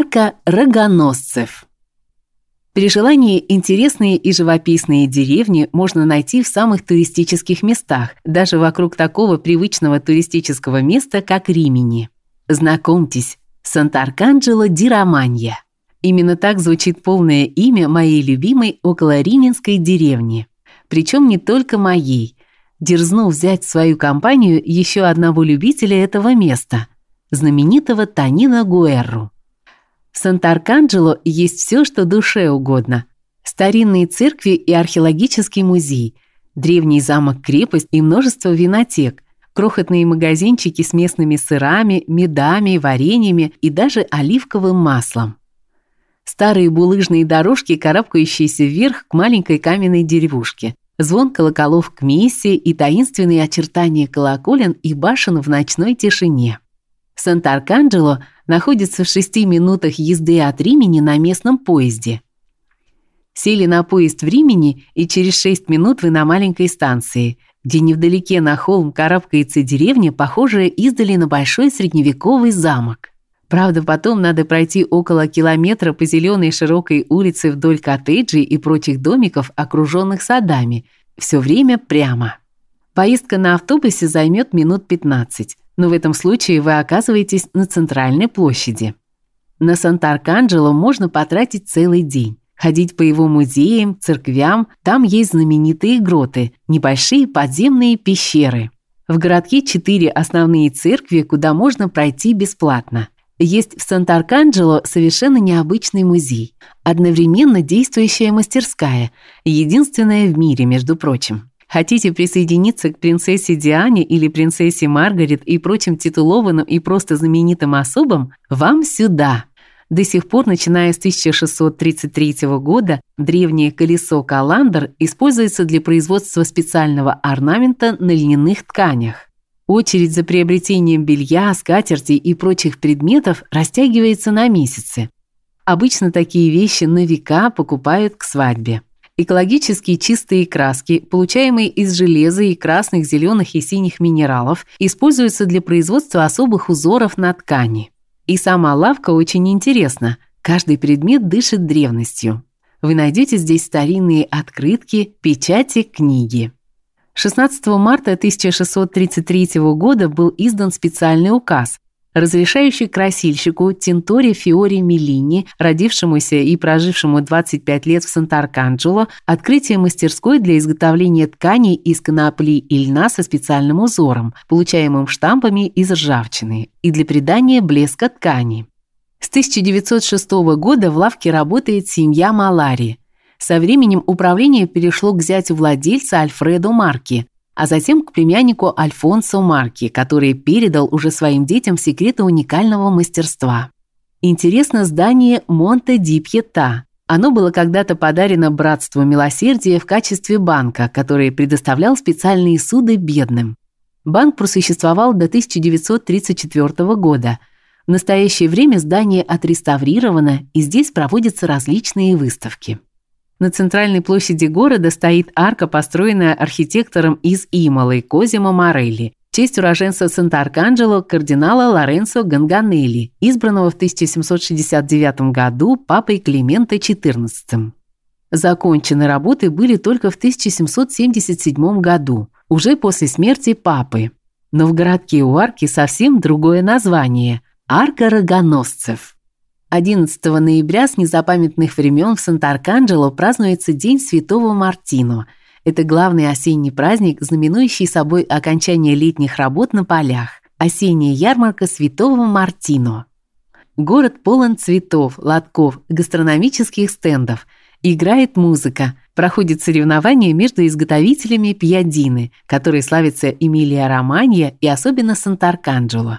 Арка рогоносцев. При желании интересные и живописные деревни можно найти в самых туристических местах, даже вокруг такого привычного туристического места, как Римини. Знакомьтесь, Сант'Арканджело ди Романья. Именно так звучит полное имя моей любимой околорименской деревни. Причем не только моей. Дерзну взять в свою компанию еще одного любителя этого места, знаменитого Танина Гуэрру. В Сант-Арканджело есть все, что душе угодно. Старинные церкви и археологический музей, древний замок-крепость и множество винотек, крохотные магазинчики с местными сырами, медами, вареньями и даже оливковым маслом. Старые булыжные дорожки, карабкающиеся вверх к маленькой каменной деревушке. Звон колоколов к мессе и таинственные очертания колоколен и башен в ночной тишине. Сант-Арканджело находится в шести минутах езды от Римени на местном поезде. Сели на поезд в Римени, и через шесть минут вы на маленькой станции, где невдалеке на холм карабкается деревня, похожая издали на большой средневековый замок. Правда, потом надо пройти около километра по зеленой широкой улице вдоль коттеджей и прочих домиков, окруженных садами, все время прямо. Поездка на автобусе займет минут 15 но в этом случае вы оказываетесь на центральной площади. На Сант-Арканджело можно потратить целый день. Ходить по его музеям, церквям, там есть знаменитые гроты, небольшие подземные пещеры. В городке четыре основные церкви, куда можно пройти бесплатно. Есть в Сант-Арканджело совершенно необычный музей, одновременно действующая мастерская, единственная в мире, между прочим. Хотите присоединиться к принцессе Диане или принцессе Маргарет и прочим титулованным и просто знаменитым особам? Вам сюда. До сих пор, начиная с 1633 года, древнее колесо каландр используется для производства специального орнамента на льняных тканях. Очередь за приобретением белья, скатерти и прочих предметов растягивается на месяцы. Обычно такие вещи на века покупают к свадьбе. Экологически чистые краски, получаемые из железа и красных, зеленых и синих минералов, используются для производства особых узоров на ткани. И сама лавка очень интересна. Каждый предмет дышит древностью. Вы найдете здесь старинные открытки, печати, книги. 16 марта 1633 года был издан специальный указ, разрешающий красильщику Тинторе Фиори Мелини, родившемуся и прожившему 25 лет в Сант-Арканджело, открытие мастерской для изготовления тканей из конопли и льна со специальным узором, получаемым штампами из ржавчины, и для придания блеска ткани. С 1906 года в лавке работает семья Малари. Со временем управление перешло к зятю владельца Альфредо Марки, а затем к племяннику Альфонсо Марки, который передал уже своим детям секреты уникального мастерства. Интересно здание Монте ди Пьета. Оно было когда-то подарено Братству Милосердия в качестве банка, который предоставлял специальные суды бедным. Банк просуществовал до 1934 года. В настоящее время здание отреставрировано, и здесь проводятся различные выставки. На центральной площади города стоит арка, построенная архитектором из Ималы Козимо Морелли в честь уроженца Сант-Арканджело кардинала Лоренцо Ганганелли, избранного в 1769 году папой Клименто XIV. Закончены работы были только в 1777 году, уже после смерти папы. Но в городке у арки совсем другое название – Арка рогоносцев. 11 ноября с незапамятных времен в Сант-Арканджело празднуется День Святого Мартино. Это главный осенний праздник, знаменующий собой окончание летних работ на полях. Осенняя ярмарка Святого Мартино. Город полон цветов, лотков, гастрономических стендов. Играет музыка. Проходит соревнование между изготовителями пьядины, которые славятся Эмилия-Романья и особенно Сант-Арканджело.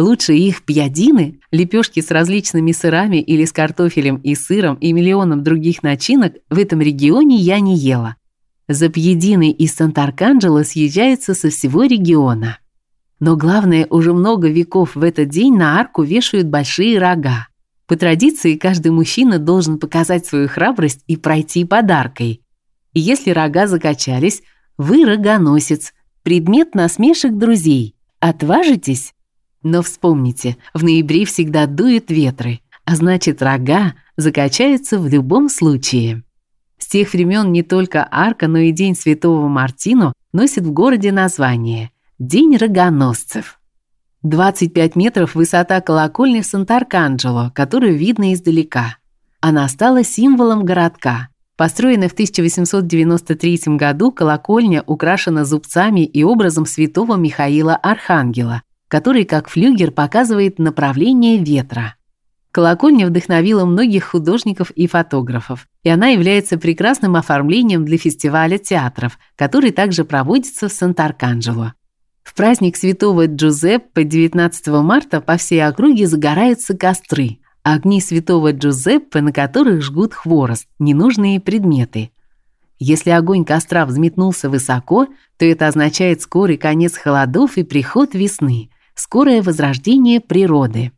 Лучше их пьядины, лепешки с различными сырами или с картофелем и сыром и миллионом других начинок в этом регионе я не ела. За пьядиной из Сант-Арканджело съезжаются со всего региона. Но главное, уже много веков в этот день на арку вешают большие рога. По традиции, каждый мужчина должен показать свою храбрость и пройти подаркой. И если рога закачались, вы рогоносец, предмет насмешек друзей. Отважитесь? Но вспомните, в ноябре всегда дуют ветры, а значит, рога закачаются в любом случае. С тех времен не только арка, но и День Святого Мартино носит в городе название День рогоносцев. 25 метров высота колокольни Сант-Арканджело, которую видно издалека. Она стала символом городка. Построенная в 1893 году, колокольня украшена зубцами и образом святого Михаила Архангела, который как флюгер показывает направление ветра. Колокольня вдохновила многих художников и фотографов, и она является прекрасным оформлением для фестиваля театров, который также проводится в Сант-Арканджело. В праздник Святого Джузеппе 19 марта по всей округе загораются костры, огни Святого Джузеппе, на которых жгут хворост, ненужные предметы. Если огонь костра взметнулся высоко, то это означает скорый конец холодов и приход весны, скорое возрождение природы.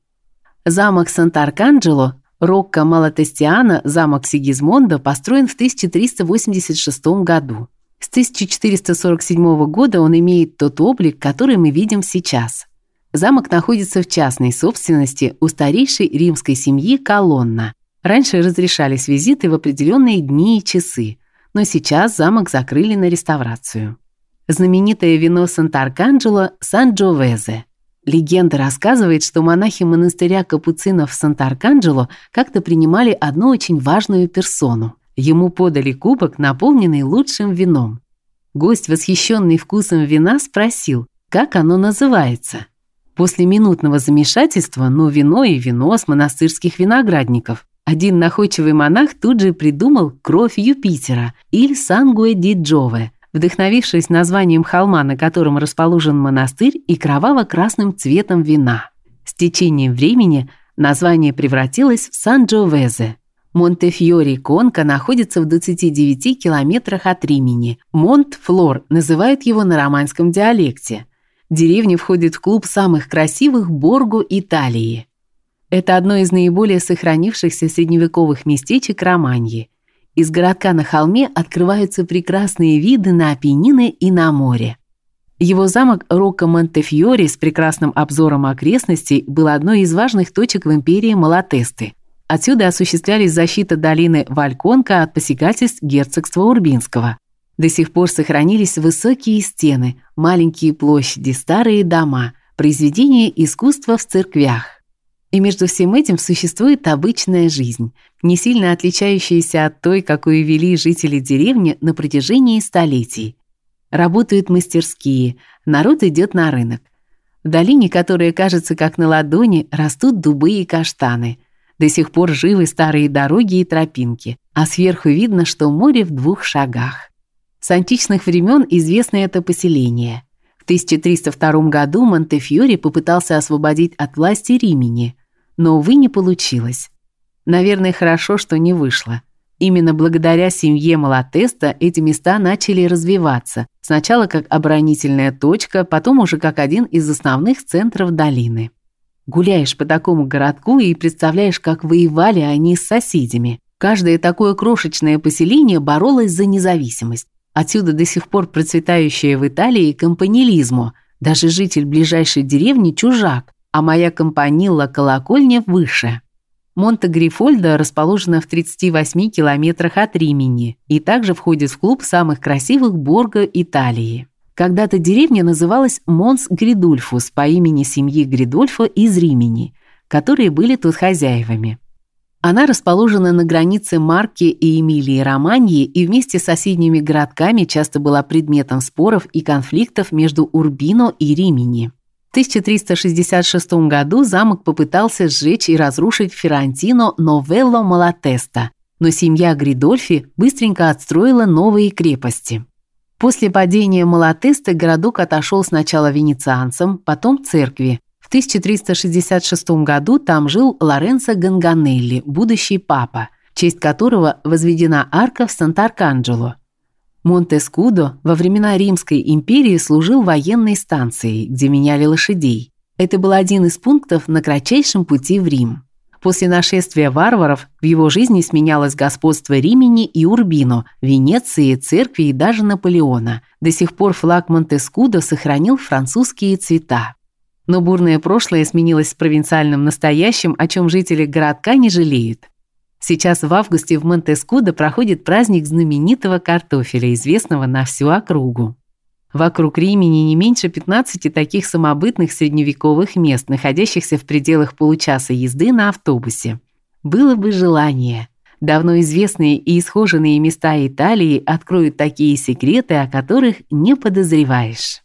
Замок Сант-Арканджело, Рокко Малатестиана, замок Сигизмонда, построен в 1386 году. С 1447 года он имеет тот облик, который мы видим сейчас. Замок находится в частной собственности у старейшей римской семьи Колонна. Раньше разрешались визиты в определенные дни и часы, но сейчас замок закрыли на реставрацию. Знаменитое вино Сант-Арканджело Сан-Джовезе – Легенда рассказывает, что монахи монастыря капуцинов Сант-Арканджело как-то принимали одну очень важную персону. Ему подали кубок, наполненный лучшим вином. Гость, восхищенный вкусом вина, спросил, как оно называется. После минутного замешательства, ну вино и вино с монастырских виноградников, один находчивый монах тут же придумал кровь Юпитера или Сангуэ ди Джове – вдохновившись названием холма, на котором расположен монастырь, и кроваво-красным цветом вина. С течением времени название превратилось в Сан-Джовезе. Монтефьори-Конка находится в 29 километрах от Римени. Монт-Флор называют его на романском диалекте. Деревня входит в клуб самых красивых Борго Италии. Это одно из наиболее сохранившихся средневековых местечек Романьи. Из городка на холме открываются прекрасные виды на Апеннины и на море. Его замок Рокко Монтефьори с прекрасным обзором окрестностей был одной из важных точек в империи Малатесты. Отсюда осуществлялись защита долины Вальконка от посягательств герцогства Урбинского. До сих пор сохранились высокие стены, маленькие площади, старые дома, произведения искусства в церквях. И между всем этим существует обычная жизнь, не сильно отличающаяся от той, какую вели жители деревни на протяжении столетий. Работают мастерские, народ идет на рынок. В долине, которая кажется как на ладони, растут дубы и каштаны. До сих пор живы старые дороги и тропинки, а сверху видно, что море в двух шагах. С античных времен известно это поселение. В 1302 году Монтефьори попытался освободить от власти Римени – но, увы, не получилось. Наверное, хорошо, что не вышло. Именно благодаря семье Малатеста эти места начали развиваться. Сначала как оборонительная точка, потом уже как один из основных центров долины. Гуляешь по такому городку и представляешь, как воевали они с соседями. Каждое такое крошечное поселение боролось за независимость. Отсюда до сих пор процветающее в Италии компанилизмо. Даже житель ближайшей деревни чужак, а моя компанилла колокольня выше. Монте-Грифольдо расположена в 38 километрах от Римени и также входит в клуб самых красивых борго Италии. Когда-то деревня называлась Монс Гридульфус по имени семьи Гридольфо из Римени, которые были тут хозяевами. Она расположена на границе Марки и Эмилии-Романьи и вместе с соседними городками часто была предметом споров и конфликтов между Урбино и Римени. 1366 году замок попытался сжечь и разрушить Феррантино Новелло Малатеста, но семья Гридольфи быстренько отстроила новые крепости. После падения Малатеста городок отошел сначала венецианцам, потом церкви. В 1366 году там жил Лоренцо Ганганелли, будущий папа, в честь которого возведена арка в Сант-Арканджело. Монтескудо во времена Римской империи служил военной станцией, где меняли лошадей. Это был один из пунктов на кратчайшем пути в Рим. После нашествия варваров в его жизни сменялось господство Римени и Урбино, Венеции, церкви и даже Наполеона. До сих пор флаг Монтескудо сохранил французские цвета. Но бурное прошлое сменилось провинциальным настоящим, о чем жители городка не жалеют. Сейчас в августе в Монтескудо проходит праздник знаменитого картофеля, известного на всю округу. Вокруг Римени не меньше 15 таких самобытных средневековых мест, находящихся в пределах получаса езды на автобусе. Было бы желание. Давно известные и исхоженные места Италии откроют такие секреты, о которых не подозреваешь.